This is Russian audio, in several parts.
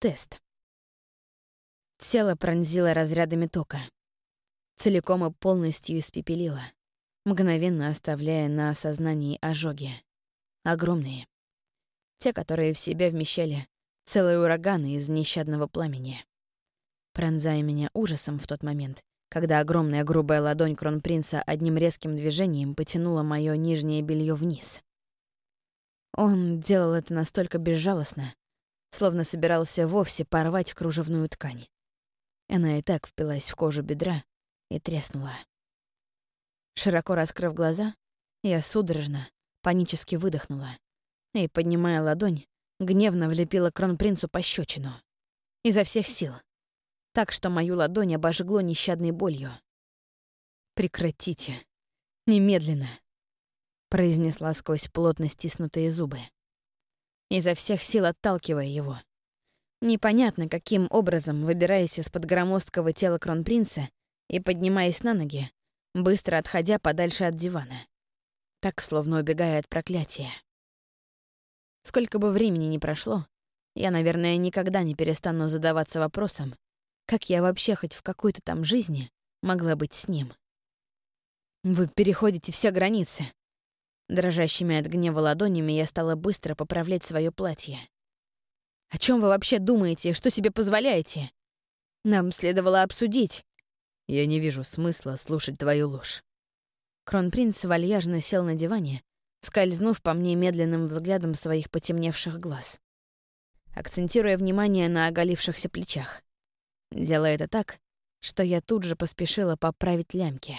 тест. Тело пронзило разрядами тока. Целиком и полностью испепелило, мгновенно оставляя на сознании ожоги. Огромные. Те, которые в себя вмещали целые ураганы из нещадного пламени. Пронзая меня ужасом в тот момент, когда огромная грубая ладонь кронпринца одним резким движением потянула мое нижнее белье вниз. Он делал это настолько безжалостно, словно собирался вовсе порвать кружевную ткань. Она и так впилась в кожу бедра и треснула. Широко раскрыв глаза, я судорожно, панически выдохнула и, поднимая ладонь, гневно влепила кронпринцу пощечину. Изо всех сил. Так что мою ладонь обожгло нещадной болью. «Прекратите. Немедленно», — произнесла сквозь плотно стиснутые зубы. Изо всех сил отталкивая его — Непонятно, каким образом, выбираясь из-под громоздкого тела кронпринца и поднимаясь на ноги, быстро отходя подальше от дивана. Так, словно убегая от проклятия. Сколько бы времени ни прошло, я, наверное, никогда не перестану задаваться вопросом, как я вообще хоть в какой-то там жизни могла быть с ним. Вы переходите все границы. Дрожащими от гнева ладонями я стала быстро поправлять свое платье. О чем вы вообще думаете? Что себе позволяете? Нам следовало обсудить. Я не вижу смысла слушать твою ложь. Кронпринц вальяжно сел на диване, скользнув по мне медленным взглядом своих потемневших глаз, акцентируя внимание на оголившихся плечах. Делая это так, что я тут же поспешила поправить лямки.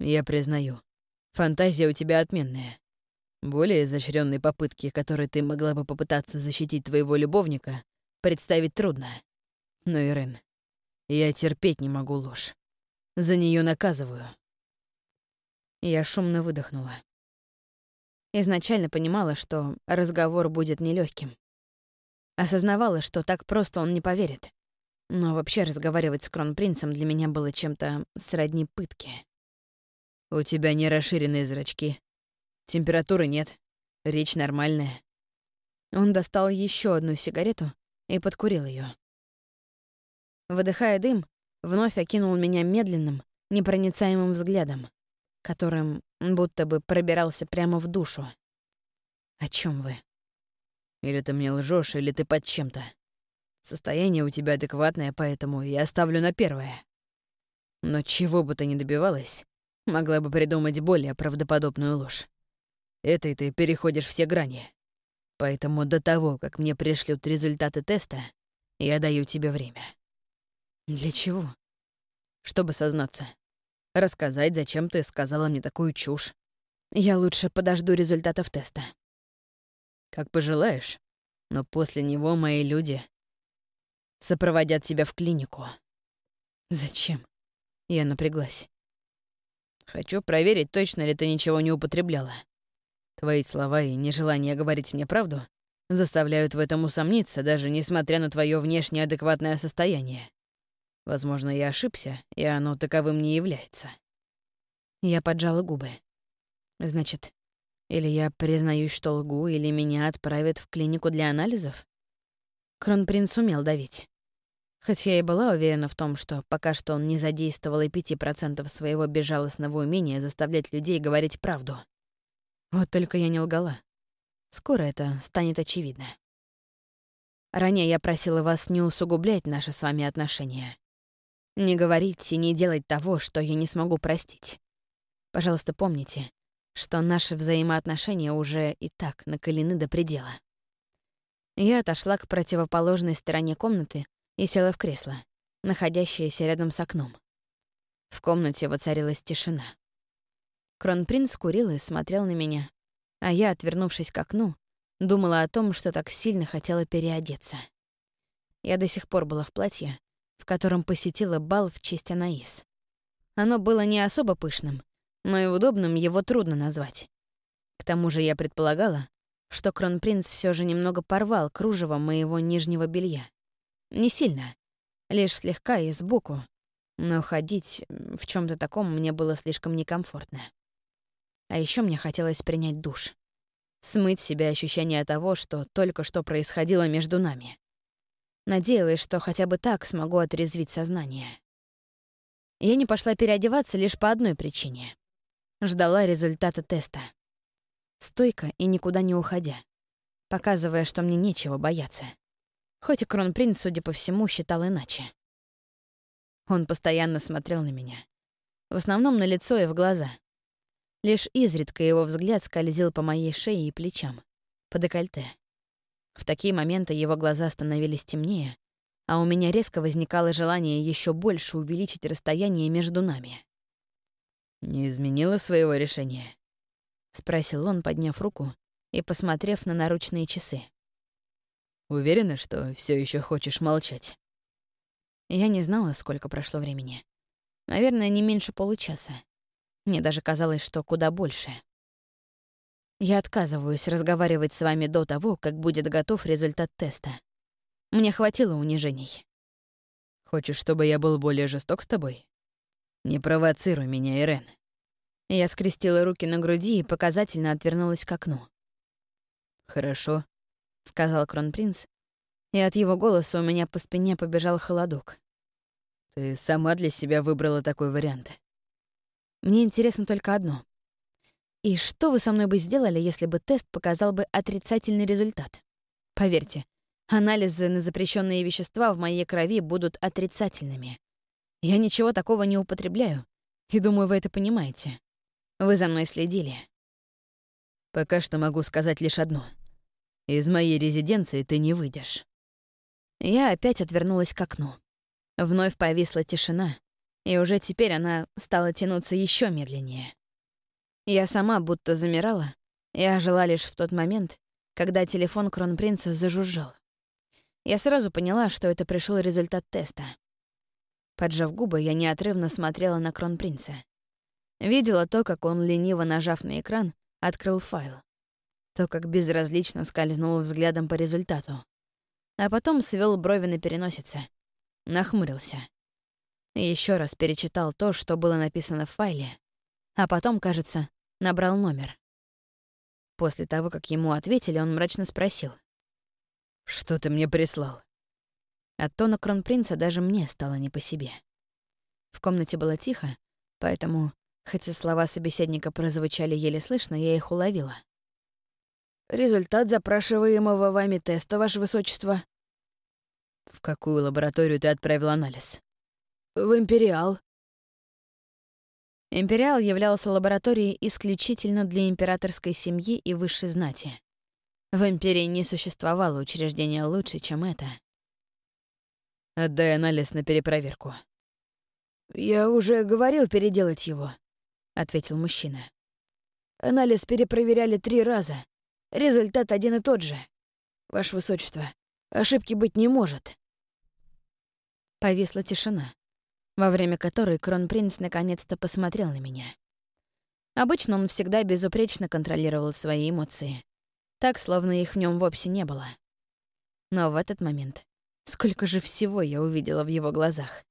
«Я признаю, фантазия у тебя отменная. Более изощренной попытки, которой ты могла бы попытаться защитить твоего любовника, представить трудно. Но, Ирен, я терпеть не могу ложь. За нее наказываю. Я шумно выдохнула. Изначально понимала, что разговор будет нелегким. Осознавала, что так просто он не поверит. Но вообще разговаривать с кронпринцем для меня было чем-то сродни пытке. «У тебя не расширенные зрачки, Температуры нет. Речь нормальная. Он достал еще одну сигарету и подкурил ее. Выдыхая дым, вновь окинул меня медленным, непроницаемым взглядом, которым будто бы пробирался прямо в душу. «О чем вы?» «Или ты мне лжешь, или ты под чем-то. Состояние у тебя адекватное, поэтому я оставлю на первое. Но чего бы ты ни добивалась, могла бы придумать более правдоподобную ложь. Этой ты переходишь все грани. Поэтому до того, как мне пришлют результаты теста, я даю тебе время. Для чего? Чтобы сознаться. Рассказать, зачем ты сказала мне такую чушь. Я лучше подожду результатов теста. Как пожелаешь. Но после него мои люди сопроводят тебя в клинику. Зачем? Я напряглась. Хочу проверить, точно ли ты ничего не употребляла. Твои слова и нежелание говорить мне правду заставляют в этом усомниться, даже несмотря на твое внешне адекватное состояние. Возможно, я ошибся, и оно таковым не является. Я поджала губы. Значит, или я признаюсь, что лгу, или меня отправят в клинику для анализов? Кронпринц умел давить. Хотя я и была уверена в том, что пока что он не задействовал и пяти процентов своего безжалостного умения заставлять людей говорить правду. Вот только я не лгала. Скоро это станет очевидно. Ранее я просила вас не усугублять наши с вами отношения. Не говорить и не делать того, что я не смогу простить. Пожалуйста, помните, что наши взаимоотношения уже и так накалены до предела. Я отошла к противоположной стороне комнаты и села в кресло, находящееся рядом с окном. В комнате воцарилась тишина. Кронпринц курил и смотрел на меня, а я, отвернувшись к окну, думала о том, что так сильно хотела переодеться. Я до сих пор была в платье, в котором посетила бал в честь Анаис. Оно было не особо пышным, но и удобным его трудно назвать. К тому же я предполагала, что кронпринц все же немного порвал кружево моего нижнего белья. Не сильно, лишь слегка и сбоку, но ходить в чем то таком мне было слишком некомфортно. А еще мне хотелось принять душ. Смыть себе ощущение того, что только что происходило между нами. Надеялась, что хотя бы так смогу отрезвить сознание. Я не пошла переодеваться лишь по одной причине. Ждала результата теста. Стойко и никуда не уходя, показывая, что мне нечего бояться. Хоть и кронпринц, судя по всему, считал иначе. Он постоянно смотрел на меня. В основном на лицо и в глаза. Лишь изредка его взгляд скользил по моей шее и плечам, по декольте. В такие моменты его глаза становились темнее, а у меня резко возникало желание еще больше увеличить расстояние между нами. «Не изменила своего решения?» — спросил он, подняв руку и посмотрев на наручные часы. «Уверена, что все еще хочешь молчать?» Я не знала, сколько прошло времени. Наверное, не меньше получаса. Мне даже казалось, что куда больше. Я отказываюсь разговаривать с вами до того, как будет готов результат теста. Мне хватило унижений. Хочешь, чтобы я был более жесток с тобой? Не провоцируй меня, Ирен. Я скрестила руки на груди и показательно отвернулась к окну. «Хорошо», — сказал кронпринц, и от его голоса у меня по спине побежал холодок. «Ты сама для себя выбрала такой вариант». «Мне интересно только одно. И что вы со мной бы сделали, если бы тест показал бы отрицательный результат? Поверьте, Анализы на запрещенные вещества в моей крови будут отрицательными. Я ничего такого не употребляю, и думаю, вы это понимаете. Вы за мной следили. Пока что могу сказать лишь одно. Из моей резиденции ты не выйдешь. Я опять отвернулась к окну. Вновь повисла тишина, и уже теперь она стала тянуться еще медленнее. Я сама будто замирала и ожила лишь в тот момент, когда телефон кронпринца зажужжал. Я сразу поняла, что это пришел результат теста. Поджав губы, я неотрывно смотрела на кронпринца. Видела то, как он, лениво нажав на экран, открыл файл. То, как безразлично скользнул взглядом по результату. А потом свел брови на переносице. Нахмурился. Еще раз перечитал то, что было написано в файле. А потом, кажется, набрал номер. После того, как ему ответили, он мрачно спросил — «Что ты мне прислал?» От тона кронпринца даже мне стало не по себе. В комнате было тихо, поэтому, хотя слова собеседника прозвучали еле слышно, я их уловила. «Результат запрашиваемого вами теста, Ваше Высочество». «В какую лабораторию ты отправил анализ?» «В Империал». Империал являлся лабораторией исключительно для императорской семьи и высшей знати. В Империи не существовало учреждения лучше, чем это. Отдай анализ на перепроверку. «Я уже говорил переделать его», — ответил мужчина. «Анализ перепроверяли три раза. Результат один и тот же. Ваше Высочество, ошибки быть не может». Повисла тишина, во время которой кронпринц наконец-то посмотрел на меня. Обычно он всегда безупречно контролировал свои эмоции так, словно их в нем вовсе не было. Но в этот момент сколько же всего я увидела в его глазах.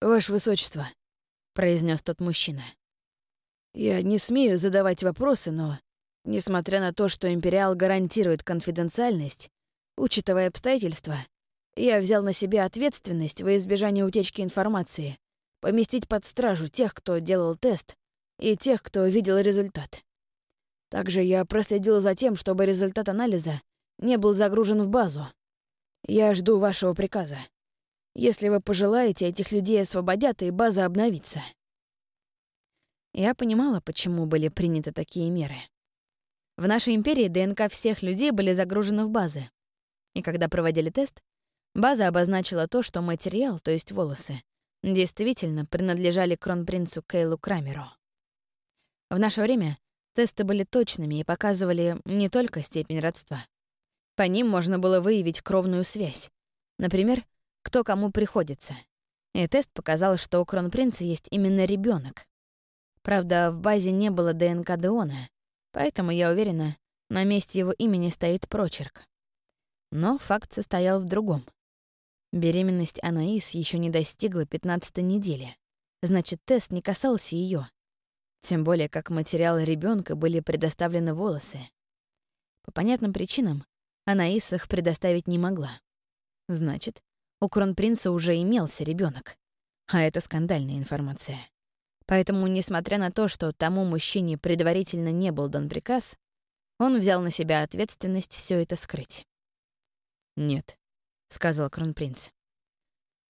«Ваше Высочество», — произнес тот мужчина, — «я не смею задавать вопросы, но, несмотря на то, что Империал гарантирует конфиденциальность, учитывая обстоятельства, я взял на себя ответственность во избежание утечки информации, поместить под стражу тех, кто делал тест, и тех, кто видел результат. Также я проследил за тем, чтобы результат анализа не был загружен в базу. Я жду вашего приказа. Если вы пожелаете, этих людей освободят, и база обновится. Я понимала, почему были приняты такие меры. В нашей империи ДНК всех людей были загружены в базы. И когда проводили тест, база обозначила то, что материал, то есть волосы, действительно принадлежали кронпринцу Кейлу Крамеру. В наше время Тесты были точными и показывали не только степень родства. По ним можно было выявить кровную связь. Например, кто кому приходится. И тест показал, что у кронпринца есть именно ребенок. Правда, в базе не было ДНК Деона, поэтому, я уверена, на месте его имени стоит прочерк. Но факт состоял в другом. Беременность Анаис еще не достигла 15 недели. Значит, тест не касался ее. Тем более, как материал ребенка были предоставлены волосы. По понятным причинам Анаис их предоставить не могла. Значит, у кронпринца уже имелся ребенок, А это скандальная информация. Поэтому, несмотря на то, что тому мужчине предварительно не был дан приказ, он взял на себя ответственность все это скрыть. «Нет», — сказал кронпринц.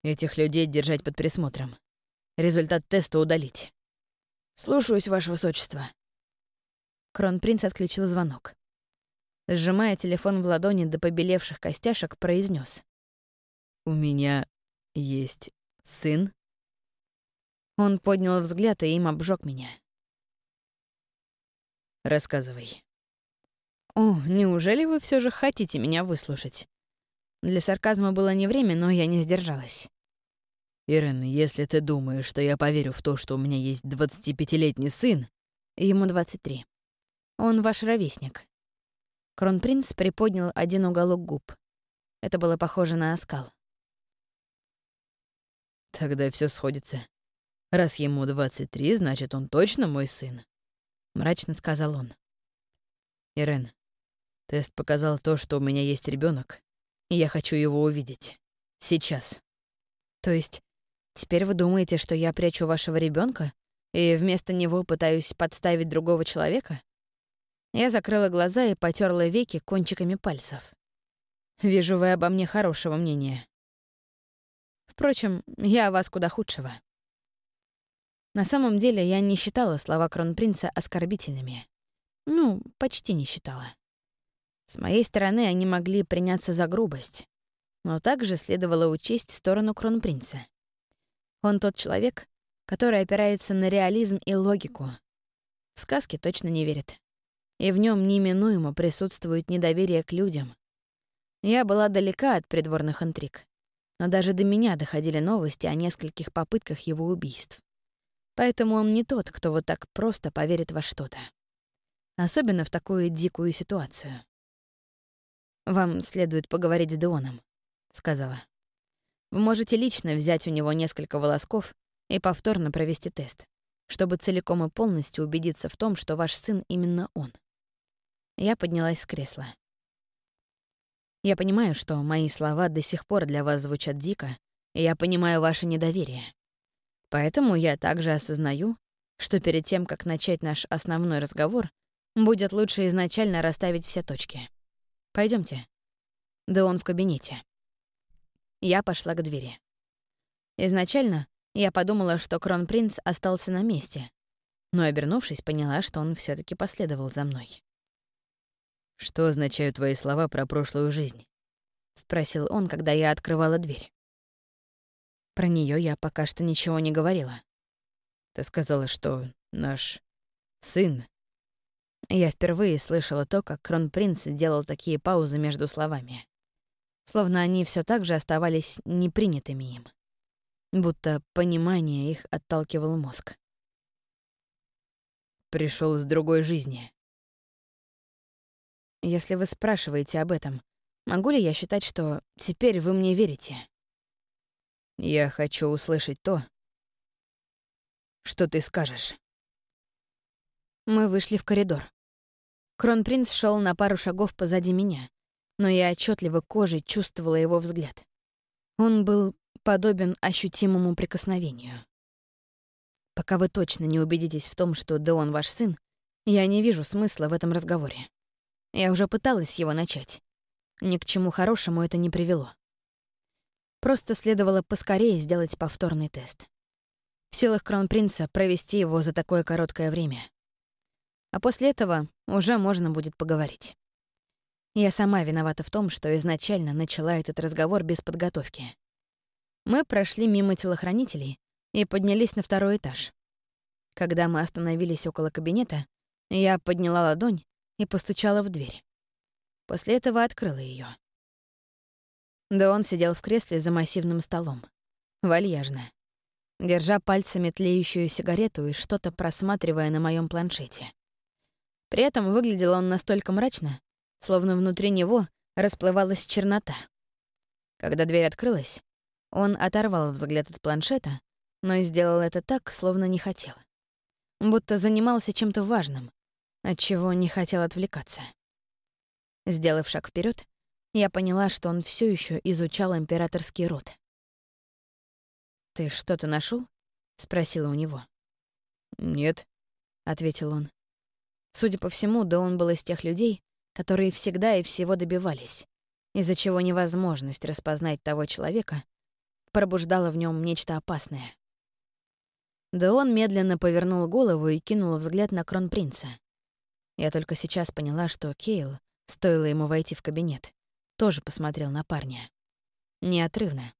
«Этих людей держать под присмотром. Результат теста удалить». «Слушаюсь, ваше высочество». Кронпринц отключил звонок. Сжимая телефон в ладони до побелевших костяшек, произнес: «У меня есть сын?» Он поднял взгляд и им обжег меня. «Рассказывай». «О, неужели вы все же хотите меня выслушать?» Для сарказма было не время, но я не сдержалась. «Ирен, если ты думаешь, что я поверю в то, что у меня есть 25-летний сын...» Ему 23. Он ваш ровесник. Кронпринц приподнял один уголок губ. Это было похоже на оскал. Тогда все сходится. Раз ему 23, значит, он точно мой сын. Мрачно сказал он. Ирен, тест показал то, что у меня есть ребенок, и я хочу его увидеть. Сейчас. То есть, теперь вы думаете, что я прячу вашего ребенка и вместо него пытаюсь подставить другого человека? Я закрыла глаза и потерла веки кончиками пальцев. Вижу, вы обо мне хорошего мнения. Впрочем, я о вас куда худшего. На самом деле я не считала слова кронпринца оскорбительными. Ну, почти не считала. С моей стороны они могли приняться за грубость, но также следовало учесть сторону кронпринца. Он тот человек, который опирается на реализм и логику. В сказки точно не верит. И в нем неминуемо присутствует недоверие к людям. Я была далека от придворных интриг но даже до меня доходили новости о нескольких попытках его убийств. Поэтому он не тот, кто вот так просто поверит во что-то. Особенно в такую дикую ситуацию. «Вам следует поговорить с Деоном», — сказала. «Вы можете лично взять у него несколько волосков и повторно провести тест, чтобы целиком и полностью убедиться в том, что ваш сын именно он». Я поднялась с кресла. Я понимаю, что мои слова до сих пор для вас звучат дико, и я понимаю ваше недоверие. Поэтому я также осознаю, что перед тем, как начать наш основной разговор, будет лучше изначально расставить все точки. Пойдемте. Да он в кабинете. Я пошла к двери. Изначально я подумала, что кронпринц остался на месте, но, обернувшись, поняла, что он все таки последовал за мной. «Что означают твои слова про прошлую жизнь?» — спросил он, когда я открывала дверь. Про нее я пока что ничего не говорила. Ты сказала, что наш сын... Я впервые слышала то, как кронпринц делал такие паузы между словами. Словно они все так же оставались непринятыми им. Будто понимание их отталкивал мозг. Пришел из другой жизни. Если вы спрашиваете об этом, могу ли я считать, что теперь вы мне верите? Я хочу услышать то, что ты скажешь. Мы вышли в коридор. Кронпринц шел на пару шагов позади меня, но я отчетливо кожей чувствовала его взгляд. Он был подобен ощутимому прикосновению. Пока вы точно не убедитесь в том, что Деон ваш сын, я не вижу смысла в этом разговоре. Я уже пыталась его начать. Ни к чему хорошему это не привело. Просто следовало поскорее сделать повторный тест. В силах кронпринца провести его за такое короткое время. А после этого уже можно будет поговорить. Я сама виновата в том, что изначально начала этот разговор без подготовки. Мы прошли мимо телохранителей и поднялись на второй этаж. Когда мы остановились около кабинета, я подняла ладонь и постучала в дверь. После этого открыла ее. Да он сидел в кресле за массивным столом. Вальяжно. Держа пальцами тлеющую сигарету и что-то просматривая на моем планшете. При этом выглядел он настолько мрачно, словно внутри него расплывалась чернота. Когда дверь открылась, он оторвал взгляд от планшета, но сделал это так, словно не хотел. Будто занимался чем-то важным, от чего не хотел отвлекаться. Сделав шаг вперед, я поняла, что он все еще изучал императорский род. «Ты что-то нашел? спросила у него. «Нет», — ответил он. Судя по всему, да он был из тех людей, которые всегда и всего добивались, из-за чего невозможность распознать того человека пробуждала в нем нечто опасное. Да он медленно повернул голову и кинул взгляд на кронпринца. Я только сейчас поняла, что Кейл, стоило ему войти в кабинет, тоже посмотрел на парня. Неотрывно.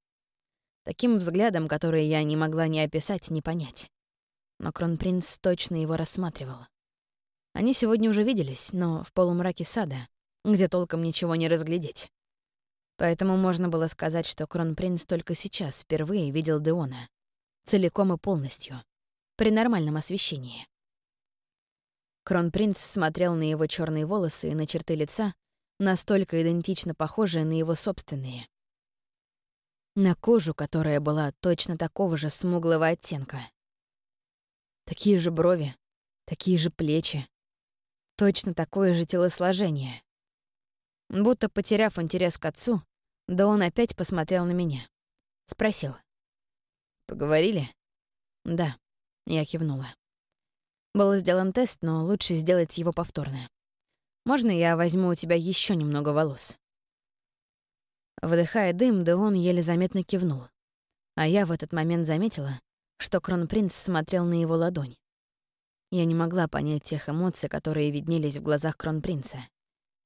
Таким взглядом, который я не могла ни описать, ни понять. Но кронпринц точно его рассматривал. Они сегодня уже виделись, но в полумраке сада, где толком ничего не разглядеть. Поэтому можно было сказать, что кронпринц только сейчас впервые видел Деона. Целиком и полностью. При нормальном освещении. Кронпринц смотрел на его черные волосы и на черты лица, настолько идентично похожие на его собственные. На кожу, которая была точно такого же смуглого оттенка. Такие же брови, такие же плечи, точно такое же телосложение. Будто потеряв интерес к отцу, да он опять посмотрел на меня. Спросил. «Поговорили?» «Да», — я кивнула. Был сделан тест, но лучше сделать его повторно. Можно я возьму у тебя еще немного волос?» Вдыхая дым, да он еле заметно кивнул. А я в этот момент заметила, что кронпринц смотрел на его ладонь. Я не могла понять тех эмоций, которые виднелись в глазах кронпринца.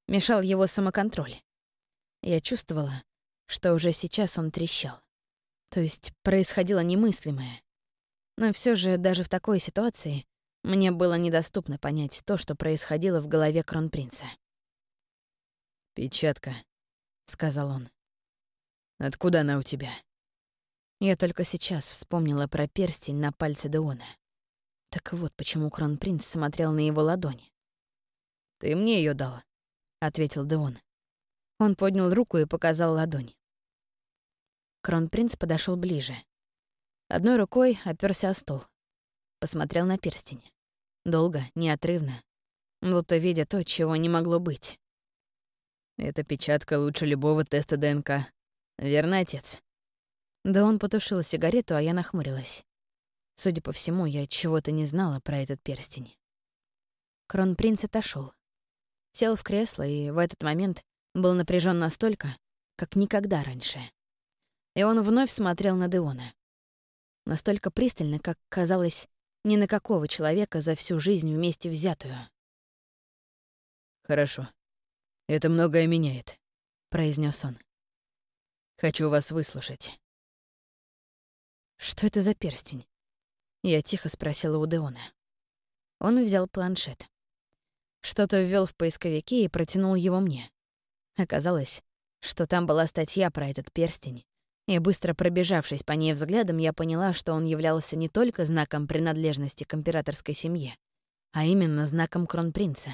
Мешал его самоконтроль. Я чувствовала, что уже сейчас он трещал. То есть происходило немыслимое. Но все же даже в такой ситуации мне было недоступно понять то, что происходило в голове кронпринца. «Печатка», — сказал он. «Откуда она у тебя?» Я только сейчас вспомнила про перстень на пальце Деона. Так вот почему кронпринц смотрел на его ладонь. «Ты мне ее дал», — ответил Деон. Он поднял руку и показал ладонь. Кронпринц подошел ближе. Одной рукой оперся о стол. Посмотрел на перстень. Долго, неотрывно. Будто видя то, чего не могло быть. «Эта печатка лучше любого теста ДНК. Верно, отец?» Да он потушил сигарету, а я нахмурилась. Судя по всему, я чего-то не знала про этот перстень. Кронпринц отошел, Сел в кресло и в этот момент был напряжен настолько, как никогда раньше. И он вновь смотрел на Деона. Настолько пристально, как казалось, ни на какого человека за всю жизнь вместе взятую. «Хорошо. Это многое меняет», — произнес он. «Хочу вас выслушать». «Что это за перстень?» Я тихо спросила у Деона. Он взял планшет. Что-то ввел в поисковике и протянул его мне. Оказалось, что там была статья про этот перстень, и быстро пробежавшись по ней взглядом, я поняла, что он являлся не только знаком принадлежности к императорской семье, а именно знаком кронпринца.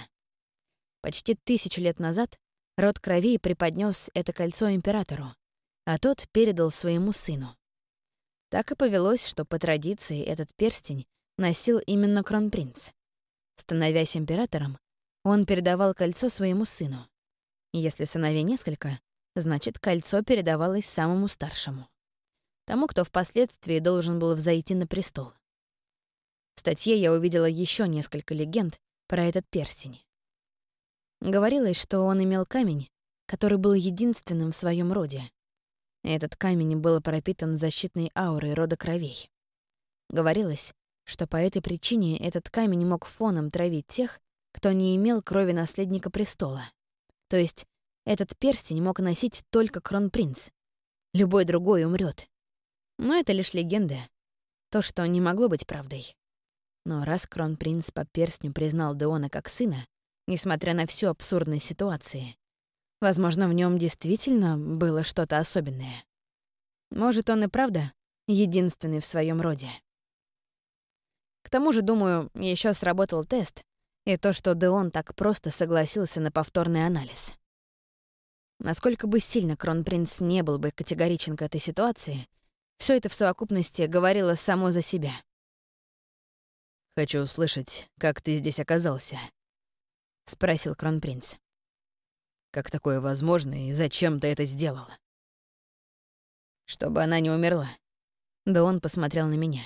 Почти тысячу лет назад род крови преподнес это кольцо императору, а тот передал своему сыну. Так и повелось, что по традиции этот перстень носил именно кронпринц. Становясь императором, он передавал кольцо своему сыну. Если сыновей несколько, значит, кольцо передавалось самому старшему. Тому, кто впоследствии должен был взойти на престол. В статье я увидела еще несколько легенд про этот перстень. Говорилось, что он имел камень, который был единственным в своем роде, этот камень был пропитан защитной аурой рода кровей. Говорилось, что по этой причине этот камень мог фоном травить тех, кто не имел крови наследника престола. То есть этот перстень мог носить только кронпринц. Любой другой умрет. Но это лишь легенда. То, что не могло быть правдой. Но раз кронпринц по перстню признал Деона как сына, несмотря на всю абсурдность ситуации, Возможно, в нем действительно было что-то особенное. Может, он и правда единственный в своем роде. К тому же, думаю, еще сработал тест, и то, что Деон так просто согласился на повторный анализ. Насколько бы сильно Кронпринц не был бы категоричен к этой ситуации, все это в совокупности говорило само за себя. «Хочу услышать, как ты здесь оказался», — спросил Кронпринц. Как такое возможно и зачем ты это сделала? Чтобы она не умерла. Да он посмотрел на меня.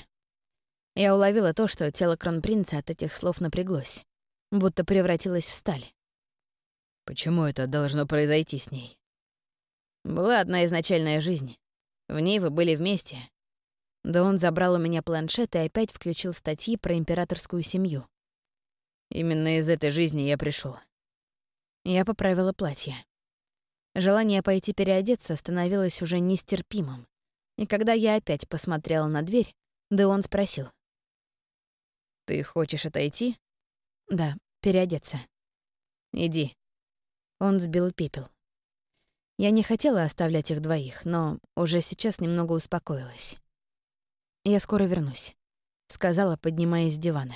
Я уловила то, что тело кронпринца от этих слов напряглось, будто превратилось в сталь. Почему это должно произойти с ней? Была одна изначальная жизнь. В ней вы были вместе. Да он забрал у меня планшет и опять включил статьи про императорскую семью. Именно из этой жизни я пришел. Я поправила платье. Желание пойти переодеться становилось уже нестерпимым. И когда я опять посмотрела на дверь, да он спросил. «Ты хочешь отойти?» «Да, переодеться». «Иди». Он сбил пепел. Я не хотела оставлять их двоих, но уже сейчас немного успокоилась. «Я скоро вернусь», — сказала, поднимаясь с дивана.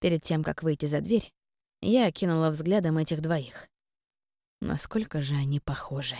Перед тем, как выйти за дверь, я окинула взглядом этих двоих. Насколько же они похожи.